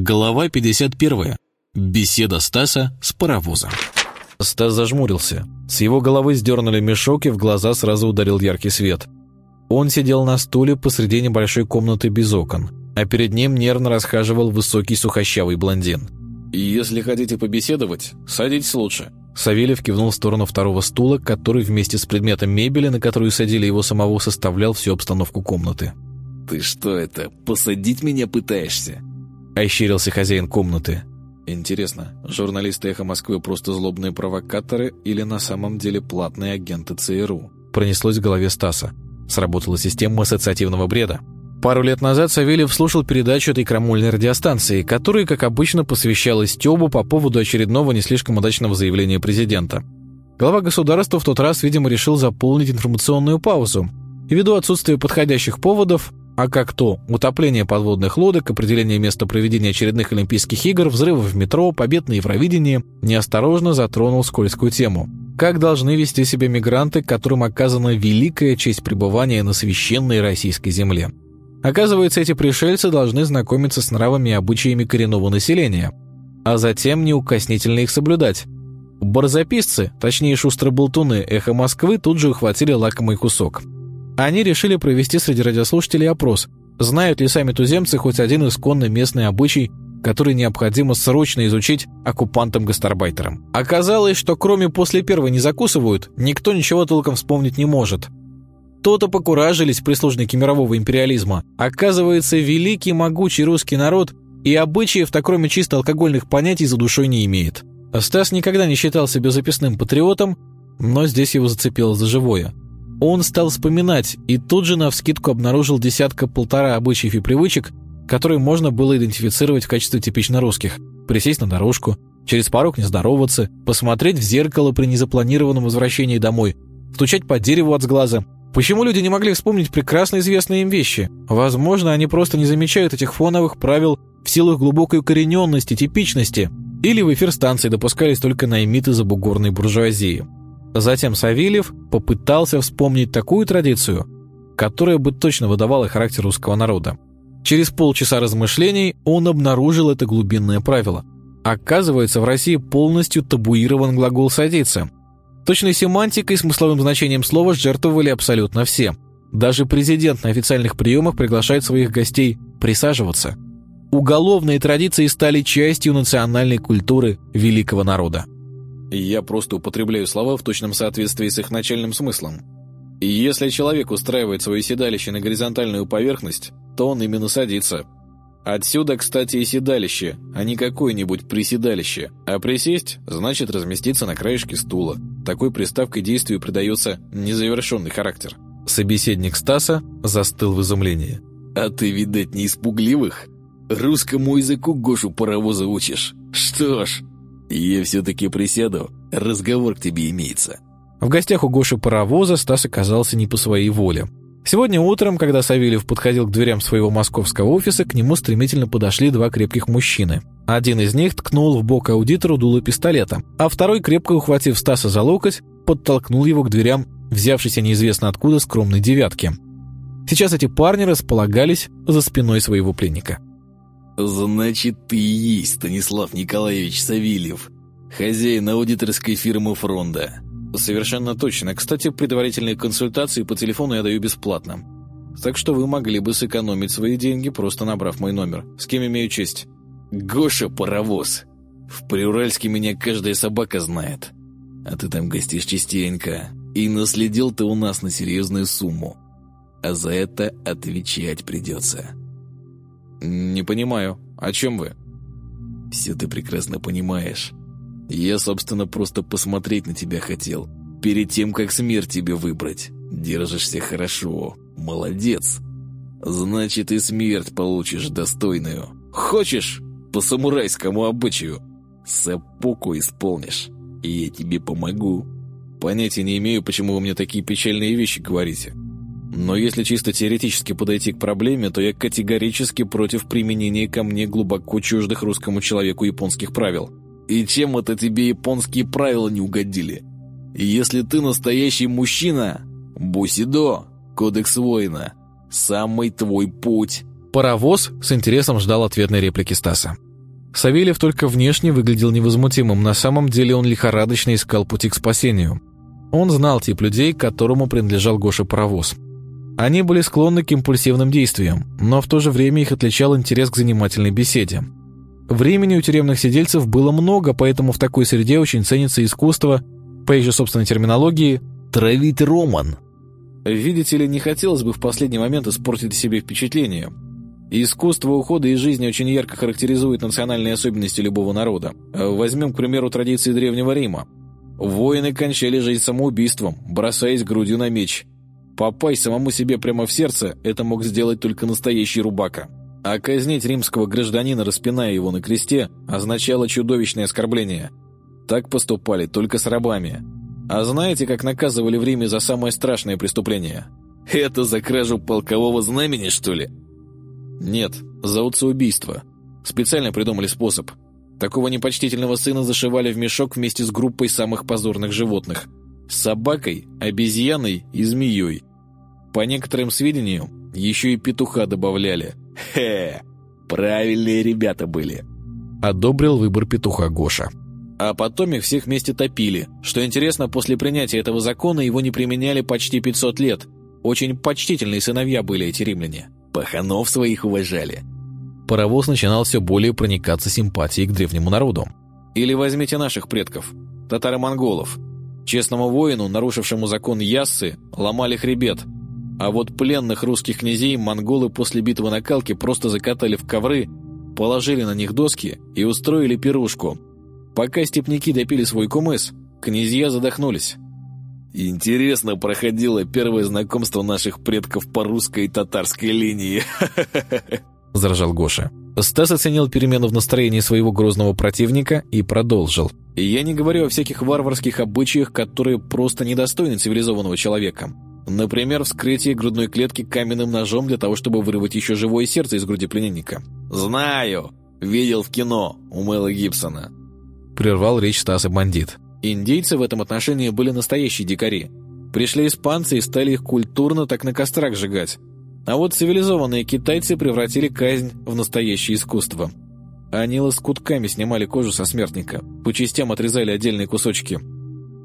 Глава 51. Беседа Стаса с паровозом. Стас зажмурился. С его головы сдернули мешок, и в глаза сразу ударил яркий свет. Он сидел на стуле посреди небольшой комнаты без окон, а перед ним нервно расхаживал высокий сухощавый блондин. «Если хотите побеседовать, садитесь лучше». Савельев кивнул в сторону второго стула, который вместе с предметом мебели, на которую садили его самого, составлял всю обстановку комнаты. «Ты что это, посадить меня пытаешься?» Ощерился хозяин комнаты. Интересно, журналисты «Эхо Москвы» просто злобные провокаторы или на самом деле платные агенты ЦРУ? Пронеслось в голове Стаса. Сработала система ассоциативного бреда. Пару лет назад Савельев слушал передачу этой крамольной радиостанции, которая, как обычно, посвящалась Стёбу по поводу очередного не слишком удачного заявления президента. Глава государства в тот раз, видимо, решил заполнить информационную паузу. И ввиду отсутствия подходящих поводов, а как то утопление подводных лодок, определение места проведения очередных Олимпийских игр, взрывы в метро, побед на Евровидении, неосторожно затронул скользкую тему. Как должны вести себя мигранты, которым оказана великая честь пребывания на священной российской земле? Оказывается, эти пришельцы должны знакомиться с нравами и обычаями коренного населения, а затем неукоснительно их соблюдать. Барзаписцы, точнее шустрые болтуны «Эхо Москвы» тут же ухватили лакомый кусок – они решили провести среди радиослушателей опрос, знают ли сами туземцы хоть один исконно местный обычай, который необходимо срочно изучить оккупантам-гастарбайтерам. Оказалось, что кроме «после первой не закусывают», никто ничего толком вспомнить не может. То-то покуражились прислужники мирового империализма. Оказывается, великий могучий русский народ и обычаев-то кроме чисто алкогольных понятий за душой не имеет. Стас никогда не считал себя записным патриотом, но здесь его зацепило за живое – он стал вспоминать и тут же навскидку обнаружил десятка-полтора обычаев и привычек, которые можно было идентифицировать в качестве типично русских. Присесть на дорожку, через порог не здороваться, посмотреть в зеркало при незапланированном возвращении домой, стучать по дереву от сглаза. Почему люди не могли вспомнить прекрасно известные им вещи? Возможно, они просто не замечают этих фоновых правил в силу их глубокой укорененности, типичности. Или в эфир станции допускались только наймиты забугорной буржуазии. Затем Савельев попытался вспомнить такую традицию, которая бы точно выдавала характер русского народа. Через полчаса размышлений он обнаружил это глубинное правило. Оказывается, в России полностью табуирован глагол «садиться». Точной семантикой и смысловым значением слова жертвовали абсолютно все. Даже президент на официальных приемах приглашает своих гостей присаживаться. Уголовные традиции стали частью национальной культуры великого народа. Я просто употребляю слова в точном соответствии с их начальным смыслом. И если человек устраивает свое седалище на горизонтальную поверхность, то он именно садится. Отсюда, кстати, и седалище, а не какое-нибудь приседалище. А присесть – значит разместиться на краешке стула. Такой приставкой действию придается незавершенный характер. Собеседник Стаса застыл в изумлении. «А ты, видать, не испугливых? Русскому языку Гошу паровоза учишь? Что ж, «Я все-таки присяду, разговор к тебе имеется». В гостях у Гоши паровоза Стас оказался не по своей воле. Сегодня утром, когда Савельев подходил к дверям своего московского офиса, к нему стремительно подошли два крепких мужчины. Один из них ткнул в бок аудитору дуло пистолета, а второй, крепко ухватив Стаса за локоть, подтолкнул его к дверям, взявшейся неизвестно откуда скромной девятки. Сейчас эти парни располагались за спиной своего пленника. «Значит, ты и есть Станислав Николаевич Савельев, хозяин аудиторской фирмы «Фронда». Совершенно точно. Кстати, предварительные консультации по телефону я даю бесплатно. Так что вы могли бы сэкономить свои деньги, просто набрав мой номер. С кем имею честь? Гоша Паровоз. В Приуральске меня каждая собака знает. А ты там гостишь частенько. И наследил ты у нас на серьезную сумму. А за это отвечать придется. «Не понимаю. О чем вы?» «Все ты прекрасно понимаешь. Я, собственно, просто посмотреть на тебя хотел. Перед тем, как смерть тебе выбрать. Держишься хорошо. Молодец. Значит, и смерть получишь достойную. Хочешь? По самурайскому обычаю. Сапуку исполнишь. И я тебе помогу. Понятия не имею, почему вы мне такие печальные вещи говорите. Но если чисто теоретически подойти к проблеме, то я категорически против применения ко мне глубоко чуждых русскому человеку японских правил. И чем это тебе японские правила не угодили? если ты настоящий мужчина, бусидо, кодекс воина, самый твой путь. Паровоз с интересом ждал ответной реплики Стаса. Савельев только внешне выглядел невозмутимым, на самом деле он лихорадочно искал пути к спасению. Он знал тип людей, которому принадлежал Гоша Паровоз. Они были склонны к импульсивным действиям, но в то же время их отличал интерес к занимательной беседе. Времени у тюремных сидельцев было много, поэтому в такой среде очень ценится искусство, по их же собственной терминологии, «травить роман». Видите ли, не хотелось бы в последний момент испортить себе впечатление – Искусство ухода из жизни очень ярко характеризует национальные особенности любого народа. Возьмем, к примеру, традиции Древнего Рима. Воины кончали жизнь самоубийством, бросаясь грудью на меч. Попасть самому себе прямо в сердце – это мог сделать только настоящий рубака. А казнить римского гражданина, распиная его на кресте, означало чудовищное оскорбление. Так поступали только с рабами. А знаете, как наказывали в Риме за самое страшное преступление? Это за кражу полкового знамени, что ли? Нет, за убийство. Специально придумали способ. Такого непочтительного сына зашивали в мешок вместе с группой самых позорных животных. С собакой, обезьяной и змеей. По некоторым сведениям, еще и петуха добавляли. Хе, правильные ребята были. Одобрил выбор петуха Гоша. А потом их всех вместе топили. Что интересно, после принятия этого закона его не применяли почти 500 лет. Очень почтительные сыновья были эти римляне. Паханов своих уважали. Паровоз начинал все более проникаться симпатией к древнему народу. Или возьмите наших предков, татаро-монголов. Честному воину, нарушившему закон Яссы, ломали хребет. А вот пленных русских князей монголы после битвы на Калке просто закатали в ковры, положили на них доски и устроили пирушку. Пока степняки допили свой кумыс, князья задохнулись. Интересно проходило первое знакомство наших предков по русской и татарской линии. Заражал Гоша. Стас оценил перемену в настроении своего грозного противника и продолжил. «Я не говорю о всяких варварских обычаях, которые просто недостойны цивилизованного человека. Например, вскрытие грудной клетки каменным ножом для того, чтобы вырвать еще живое сердце из груди пленника». «Знаю! Видел в кино у Мэла Гибсона». Прервал речь Стаса бандит. Индейцы в этом отношении были настоящие дикари. Пришли испанцы и стали их культурно так на кострах сжигать. А вот цивилизованные китайцы превратили казнь в настоящее искусство. Они лоскутками снимали кожу со смертника, по частям отрезали отдельные кусочки.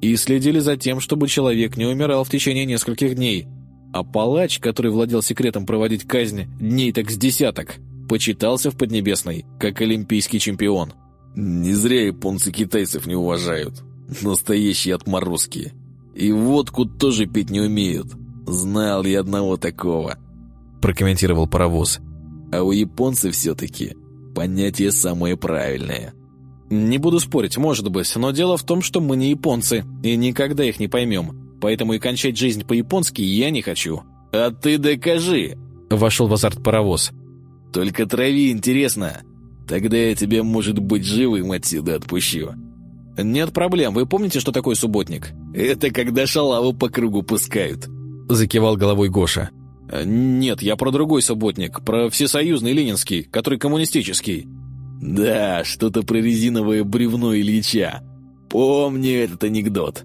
И следили за тем, чтобы человек не умирал в течение нескольких дней. А палач, который владел секретом проводить казнь дней так с десяток, почитался в Поднебесной, как олимпийский чемпион. «Не зря японцы китайцев не уважают», Настоящие отморозки. И водку тоже пить не умеют. Знал я одного такого. Прокомментировал паровоз. А у японцев все-таки понятие самое правильное. Не буду спорить, может быть, но дело в том, что мы не японцы, и никогда их не поймем. Поэтому и кончать жизнь по-японски я не хочу. А ты докажи! Вошел в азарт паровоз. Только трави, интересно. Тогда я тебя, может быть, живым отсюда отпущу. «Нет проблем. Вы помните, что такое субботник?» «Это когда шалаву по кругу пускают», — закивал головой Гоша. «Э, «Нет, я про другой субботник, про всесоюзный ленинский, который коммунистический». «Да, что-то про резиновое бревно Ильича. Помню этот анекдот».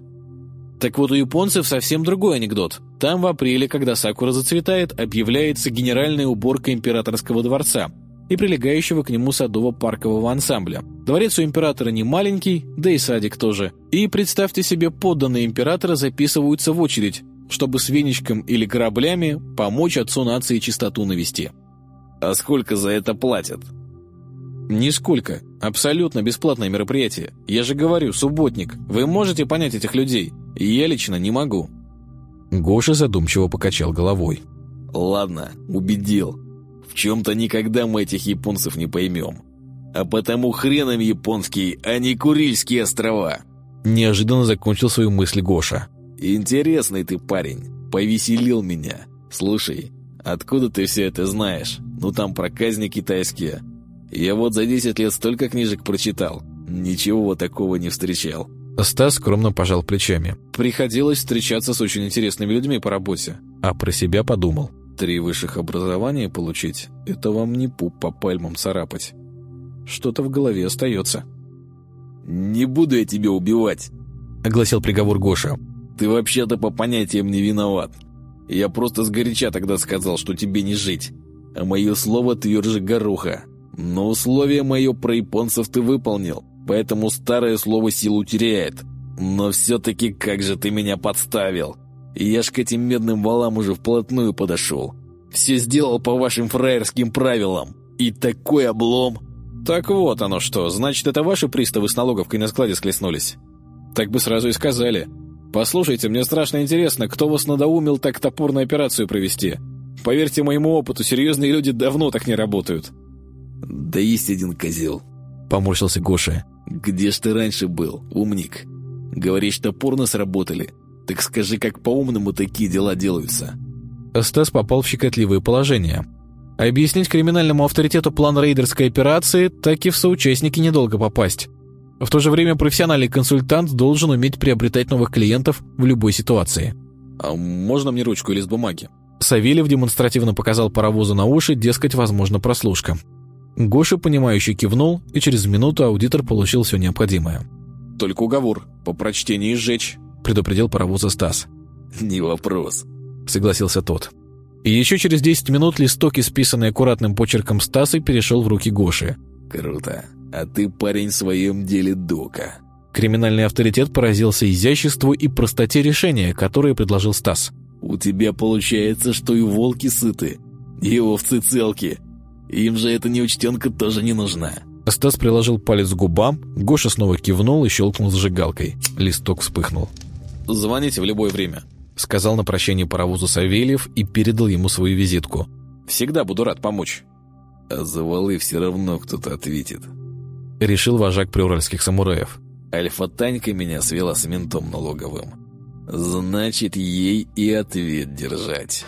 Так вот, у японцев совсем другой анекдот. Там в апреле, когда сакура зацветает, объявляется генеральная уборка императорского дворца — и прилегающего к нему садово-паркового ансамбля. Дворец у императора не маленький, да и садик тоже. И представьте себе, подданные императора записываются в очередь, чтобы с веничком или кораблями помочь отцу нации чистоту навести. А сколько за это платят? Нисколько. Абсолютно бесплатное мероприятие. Я же говорю, субботник. Вы можете понять этих людей? Я лично не могу. Гоша задумчиво покачал головой. Ладно, убедил чем-то никогда мы этих японцев не поймем. А потому хреном японский, а не Курильские острова!» Неожиданно закончил свою мысль Гоша. «Интересный ты парень, повеселил меня. Слушай, откуда ты все это знаешь? Ну там проказни китайские. Я вот за 10 лет столько книжек прочитал. Ничего такого не встречал». Стас скромно пожал плечами. Приходилось встречаться с очень интересными людьми по работе. А про себя подумал. Три высших образования получить — это вам не пуп по пальмам царапать. Что-то в голове остается. «Не буду я тебя убивать», — огласил приговор Гоша. «Ты вообще-то по понятиям не виноват. Я просто сгоряча тогда сказал, что тебе не жить. А мое слово тверже гороха. Но условие мое про японцев ты выполнил, поэтому старое слово силу теряет. Но все-таки как же ты меня подставил. Я ж к этим медным валам уже вплотную подошел. Все сделал по вашим фраерским правилам. И такой облом. Так вот оно что, значит, это ваши приставы с налоговкой на складе склеснулись? Так бы сразу и сказали. Послушайте, мне страшно интересно, кто вас надоумил так топорную операцию провести. Поверьте моему опыту, серьезные люди давно так не работают. Да есть один козел. Поморщился Гоша. Где ж ты раньше был, умник? Говоришь, топорно сработали. Так скажи, как по-умному такие дела делаются. Стас попал в щекотливое положение. Объяснить криминальному авторитету план рейдерской операции, так и в соучастники недолго попасть. В то же время профессиональный консультант должен уметь приобретать новых клиентов в любой ситуации. «А можно мне ручку или лист бумаги?» Савельев демонстративно показал паровозу на уши, дескать, возможно, прослушка. Гоша, понимающе кивнул, и через минуту аудитор получил все необходимое. «Только уговор. По прочтении сжечь», — предупредил паровоза Стас. «Не вопрос», — согласился тот. И еще через 10 минут листок, исписанный аккуратным почерком Стаса, перешел в руки Гоши. «Круто. А ты, парень, в своем деле дока». Криминальный авторитет поразился изяществу и простоте решения, которое предложил Стас. «У тебя получается, что и волки сыты, и овцы целки. Им же эта неучтенка тоже не нужна». Стас приложил палец к губам, Гоша снова кивнул и щелкнул зажигалкой. Листок вспыхнул. «Звоните в любое время», — сказал на прощание паровозу Савельев и передал ему свою визитку. «Всегда буду рад помочь». «А за валы все равно кто-то ответит», — решил вожак приуральских самураев. «Альфа-танька меня свела с ментом налоговым. Значит, ей и ответ держать».